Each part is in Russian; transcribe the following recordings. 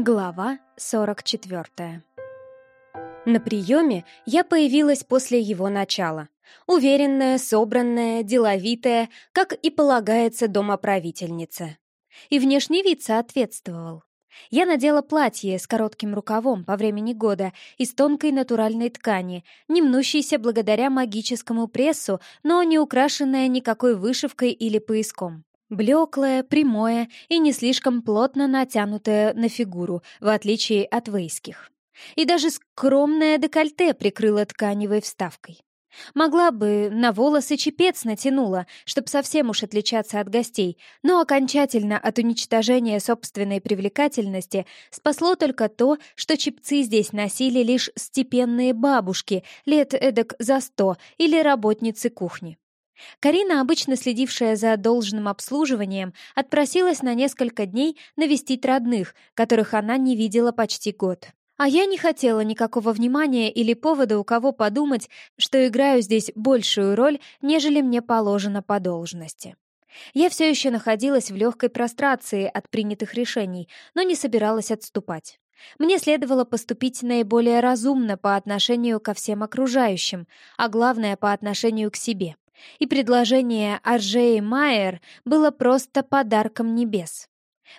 Глава 44 На приеме я появилась после его начала. Уверенная, собранная, деловитая, как и полагается домоправительнице. И внешний вид соответствовал. Я надела платье с коротким рукавом по времени года из тонкой натуральной ткани, не мнущейся благодаря магическому прессу, но не украшенная никакой вышивкой или пояском. Блеклое, прямое и не слишком плотно натянутое на фигуру, в отличие от вейских. И даже скромное декольте прикрыло тканевой вставкой. Могла бы на волосы чепец натянула, чтобы совсем уж отличаться от гостей, но окончательно от уничтожения собственной привлекательности спасло только то, что чепцы здесь носили лишь степенные бабушки, лет эдак за сто, или работницы кухни. Карина, обычно следившая за должным обслуживанием, отпросилась на несколько дней навестить родных, которых она не видела почти год. А я не хотела никакого внимания или повода у кого подумать, что играю здесь большую роль, нежели мне положено по должности. Я все еще находилась в легкой прострации от принятых решений, но не собиралась отступать. Мне следовало поступить наиболее разумно по отношению ко всем окружающим, а главное по отношению к себе и предложение Аржеи Майер было просто подарком небес.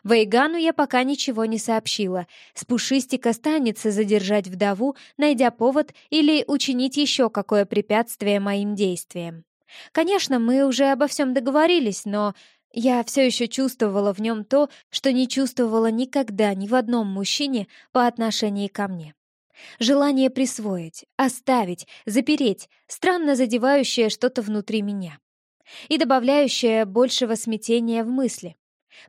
Вейгану я пока ничего не сообщила. С Пушистика станется задержать вдову, найдя повод или учинить еще какое препятствие моим действиям. Конечно, мы уже обо всем договорились, но я все еще чувствовала в нем то, что не чувствовала никогда ни в одном мужчине по отношению ко мне. Желание присвоить, оставить, запереть, странно задевающее что-то внутри меня. И добавляющее большего смятения в мысли.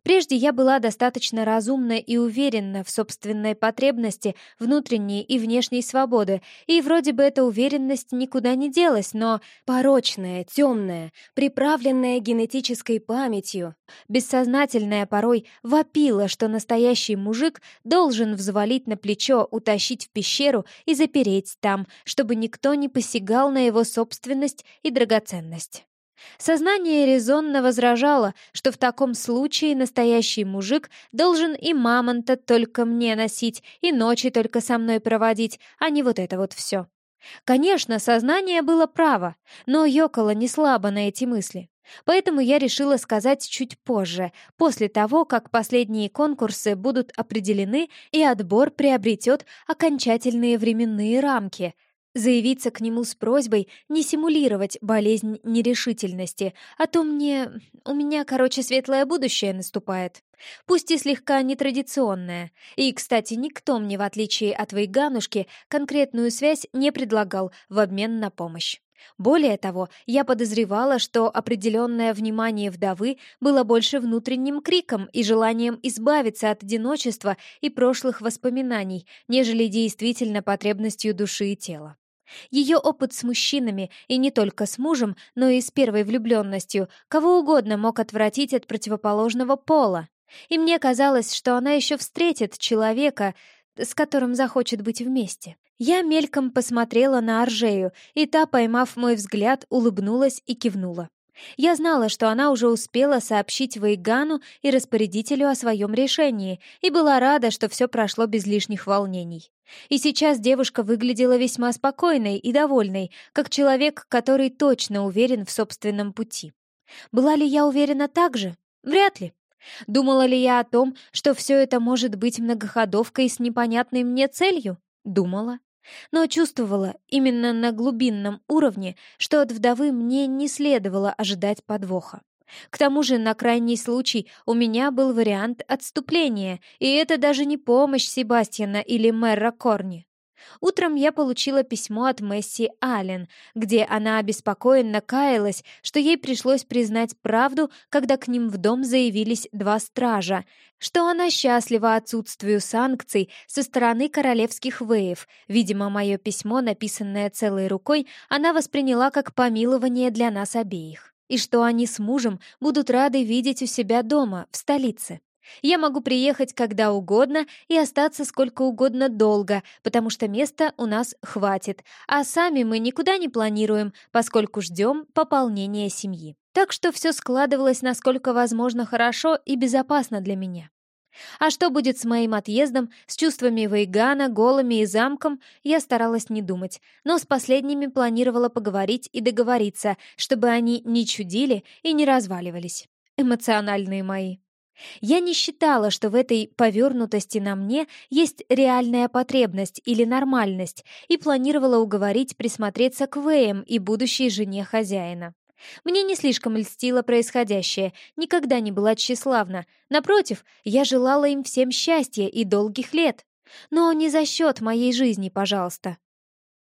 Прежде я была достаточно разумна и уверена в собственной потребности внутренней и внешней свободы, и вроде бы эта уверенность никуда не делась, но порочная, темная, приправленная генетической памятью, бессознательная порой вопила, что настоящий мужик должен взвалить на плечо, утащить в пещеру и запереть там, чтобы никто не посягал на его собственность и драгоценность. Сознание резонно возражало, что в таком случае настоящий мужик должен и мамонта только мне носить, и ночи только со мной проводить, а не вот это вот все. Конечно, сознание было право, но ёкало не слабо на эти мысли. Поэтому я решила сказать чуть позже, после того, как последние конкурсы будут определены и отбор приобретет окончательные временные рамки — Заявиться к нему с просьбой не симулировать болезнь нерешительности, а то мне... у меня, короче, светлое будущее наступает. Пусть и слегка нетрадиционное. И, кстати, никто мне, в отличие от Вейганушки, конкретную связь не предлагал в обмен на помощь. Более того, я подозревала, что определенное внимание вдовы было больше внутренним криком и желанием избавиться от одиночества и прошлых воспоминаний, нежели действительно потребностью души и тела. Ее опыт с мужчинами, и не только с мужем, но и с первой влюбленностью, кого угодно мог отвратить от противоположного пола. И мне казалось, что она еще встретит человека, с которым захочет быть вместе. Я мельком посмотрела на Аржею, и та, поймав мой взгляд, улыбнулась и кивнула. Я знала, что она уже успела сообщить Вейгану и распорядителю о своем решении, и была рада, что все прошло без лишних волнений. И сейчас девушка выглядела весьма спокойной и довольной, как человек, который точно уверен в собственном пути. Была ли я уверена так же? Вряд ли. Думала ли я о том, что все это может быть многоходовкой с непонятной мне целью? Думала но чувствовала именно на глубинном уровне, что от вдовы мне не следовало ожидать подвоха. К тому же, на крайний случай, у меня был вариант отступления, и это даже не помощь Себастьяна или мэра Корни. Утром я получила письмо от Месси Аллен, где она обеспокоенно каялась, что ей пришлось признать правду, когда к ним в дом заявились два стража, что она счастлива отсутствию санкций со стороны королевских веев. Видимо, мое письмо, написанное целой рукой, она восприняла как помилование для нас обеих, и что они с мужем будут рады видеть у себя дома, в столице. Я могу приехать когда угодно и остаться сколько угодно долго, потому что места у нас хватит, а сами мы никуда не планируем, поскольку ждем пополнения семьи. Так что все складывалось насколько возможно хорошо и безопасно для меня. А что будет с моим отъездом, с чувствами Вейгана, голыми и замком, я старалась не думать, но с последними планировала поговорить и договориться, чтобы они не чудили и не разваливались. Эмоциональные мои. Я не считала, что в этой повернутости на мне есть реальная потребность или нормальность, и планировала уговорить присмотреться к Вэям и будущей жене хозяина. Мне не слишком льстило происходящее, никогда не была тщеславна. Напротив, я желала им всем счастья и долгих лет. Но не за счет моей жизни, пожалуйста.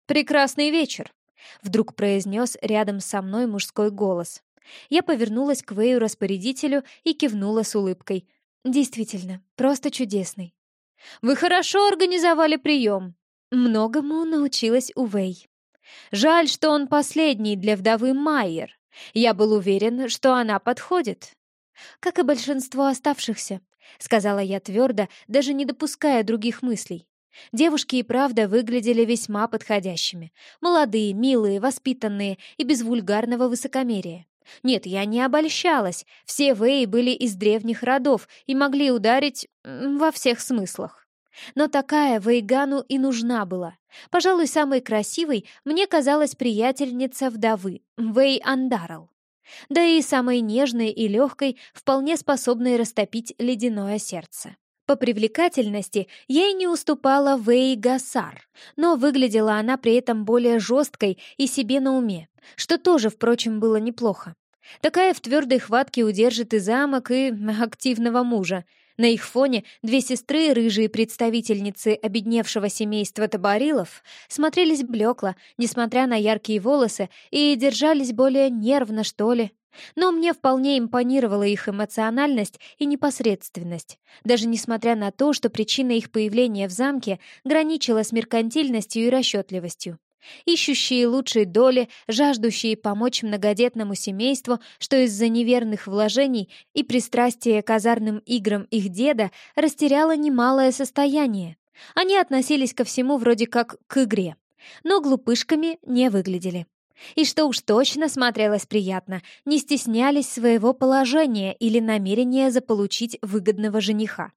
«Прекрасный вечер», — вдруг произнес рядом со мной мужской голос. Я повернулась к Вэю-распорядителю и кивнула с улыбкой. «Действительно, просто чудесный». «Вы хорошо организовали прием». Многому научилась у Вэй. Жаль, что он последний для вдовы Майер. Я был уверен, что она подходит. Как и большинство оставшихся, сказала я твердо, даже не допуская других мыслей. Девушки и правда выглядели весьма подходящими. Молодые, милые, воспитанные и без вульгарного высокомерия. Нет, я не обольщалась. Все Вэй были из древних родов и могли ударить во всех смыслах. Но такая Вейгану и нужна была. Пожалуй, самой красивой мне казалась приятельница вдовы, Вей Андарл. Да и самой нежной и легкой, вполне способной растопить ледяное сердце. По привлекательности ей не уступала Вей Гасар, но выглядела она при этом более жесткой и себе на уме, что тоже, впрочем, было неплохо. Такая в твердой хватке удержит и замок, и активного мужа — на их фоне две сестры, рыжие представительницы обедневшего семейства Табарилов, смотрелись блекло, несмотря на яркие волосы, и держались более нервно, что ли. Но мне вполне импонировала их эмоциональность и непосредственность, даже несмотря на то, что причина их появления в замке граничила с меркантильностью и расчетливостью. Ищущие лучшие доли, жаждущие помочь многодетному семейству, что из-за неверных вложений и пристрастия к азарным играм их деда растеряло немалое состояние. Они относились ко всему вроде как к игре, но глупышками не выглядели. И что уж точно смотрелось приятно, не стеснялись своего положения или намерения заполучить выгодного жениха.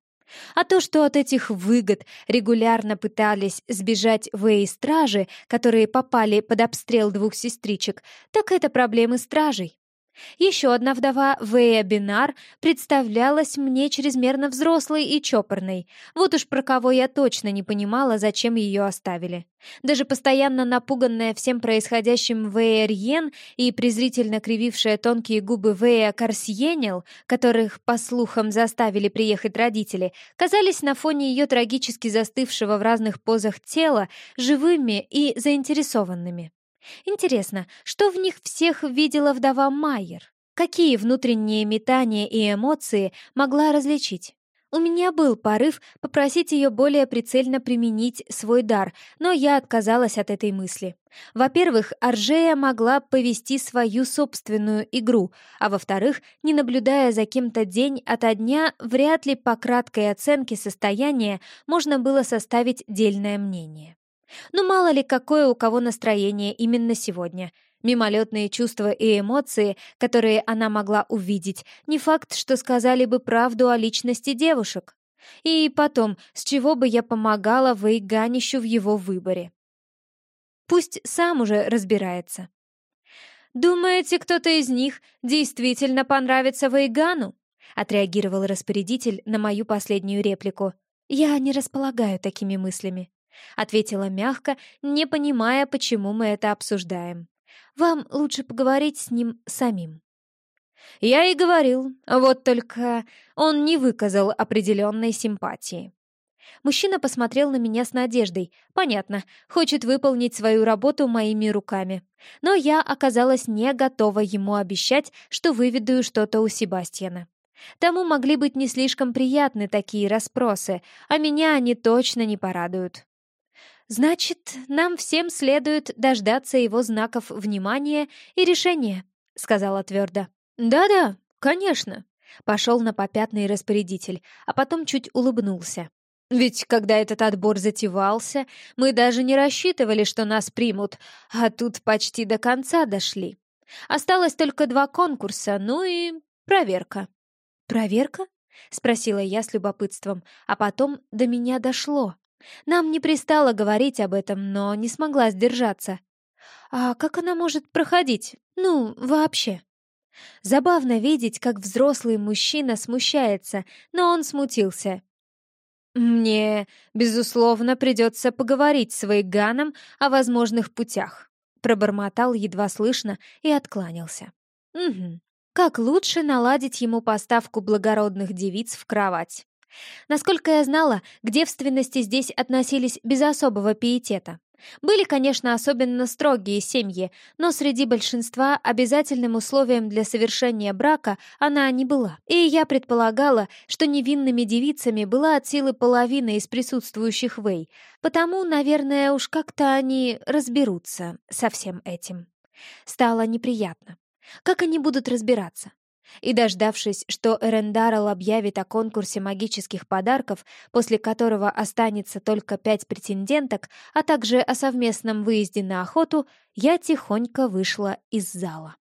А то, что от этих выгод регулярно пытались сбежать Вэй-стражи, которые попали под обстрел двух сестричек, так это проблемы стражей. Еще одна вдова, Вэя Бинар, представлялась мне чрезмерно взрослой и чопорной. Вот уж про кого я точно не понимала, зачем ее оставили. Даже постоянно напуганная всем происходящим Вэя Рьен и презрительно кривившая тонкие губы Вэя Карсьенел, которых, по слухам, заставили приехать родители, казались на фоне ее трагически застывшего в разных позах тела живыми и заинтересованными. Интересно, что в них всех видела вдова Майер? Какие внутренние метания и эмоции могла различить? У меня был порыв попросить ее более прицельно применить свой дар, но я отказалась от этой мысли. Во-первых, Аржея могла повести свою собственную игру, а во-вторых, не наблюдая за кем-то день ото дня, вряд ли по краткой оценке состояния можно было составить дельное мнение. Ну мало ли, какое у кого настроение именно сегодня. Мимолетные чувства и эмоции, которые она могла увидеть, не факт, что сказали бы правду о личности девушек. И потом, с чего бы я помогала Вейганищу в его выборе? Пусть сам уже разбирается. «Думаете, кто-то из них действительно понравится Вейгану?» — отреагировал распорядитель на мою последнюю реплику. «Я не располагаю такими мыслями». — ответила мягко, не понимая, почему мы это обсуждаем. «Вам лучше поговорить с ним самим». «Я и говорил, вот только он не выказал определенной симпатии». Мужчина посмотрел на меня с надеждой. Понятно, хочет выполнить свою работу моими руками. Но я оказалась не готова ему обещать, что выведу что-то у Себастьяна. Тому могли быть не слишком приятны такие расспросы, а меня они точно не порадуют. «Значит, нам всем следует дождаться его знаков внимания и решения», — сказала твердо. «Да-да, конечно», — пошел на попятный распорядитель, а потом чуть улыбнулся. «Ведь когда этот отбор затевался, мы даже не рассчитывали, что нас примут, а тут почти до конца дошли. Осталось только два конкурса, ну и проверка». «Проверка?» — спросила я с любопытством, а потом до меня дошло. Нам не пристало говорить об этом, но не смогла сдержаться. А как она может проходить? Ну, вообще. Забавно видеть, как взрослый мужчина смущается, но он смутился. «Мне, безусловно, придется поговорить с Вейганом о возможных путях», пробормотал едва слышно и откланялся. «Угу. Как лучше наладить ему поставку благородных девиц в кровать?» Насколько я знала, к девственности здесь относились без особого пиетета. Были, конечно, особенно строгие семьи, но среди большинства обязательным условием для совершения брака она не была. И я предполагала, что невинными девицами была от силы половина из присутствующих Вэй, потому, наверное, уж как-то они разберутся со всем этим. Стало неприятно. Как они будут разбираться? И дождавшись, что Эрендарл объявит о конкурсе магических подарков, после которого останется только пять претенденток, а также о совместном выезде на охоту, я тихонько вышла из зала.